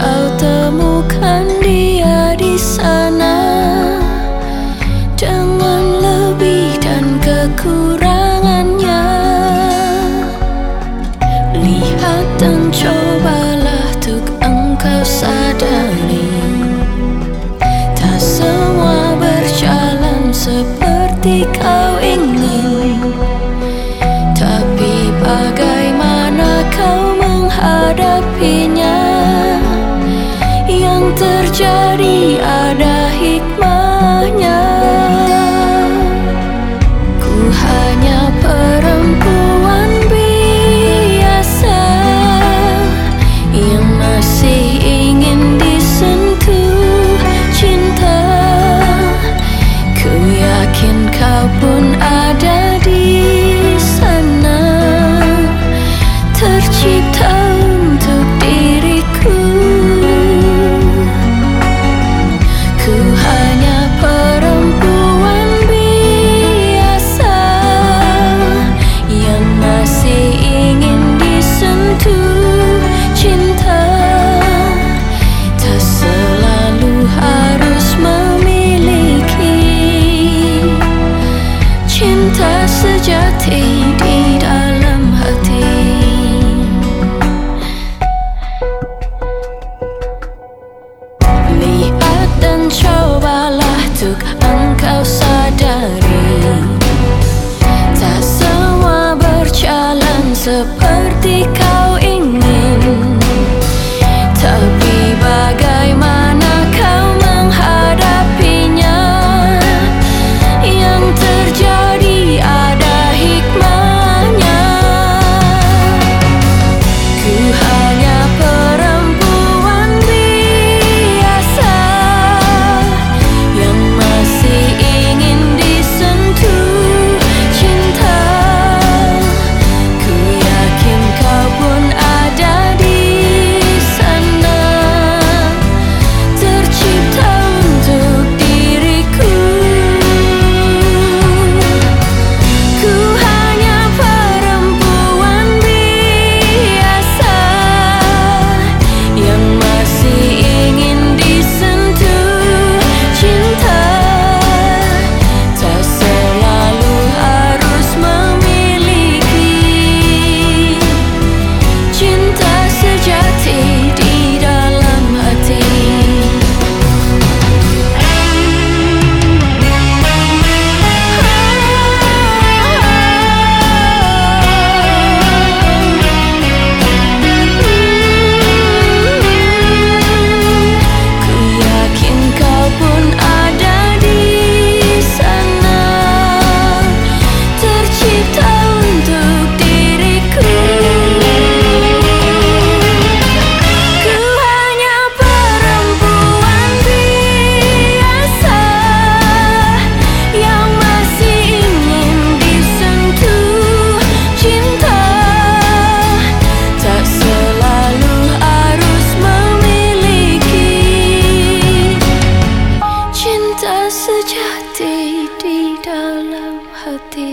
Kau temukan dia di sana. Dengan lebih dan kekurangannya. Lihat dan cobalah tuk engkau sadari. Tak semua berjalan seperti kau ingin. Tapi bagaimana kau menghadapinya? terjadi ada hikmahnya. Ku hanya perempuan biasa Yang masih ingin disentuh cinta. Ku yakin kau pun ada di sana. Tercipta cinta sejati di dalam hati. Lihat dan cobalah tuk engkau sadari. Tak semua berjalan seperti kau.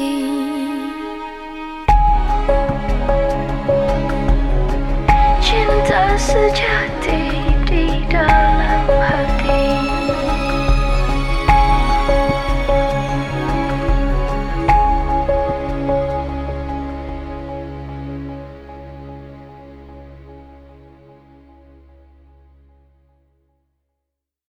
rain.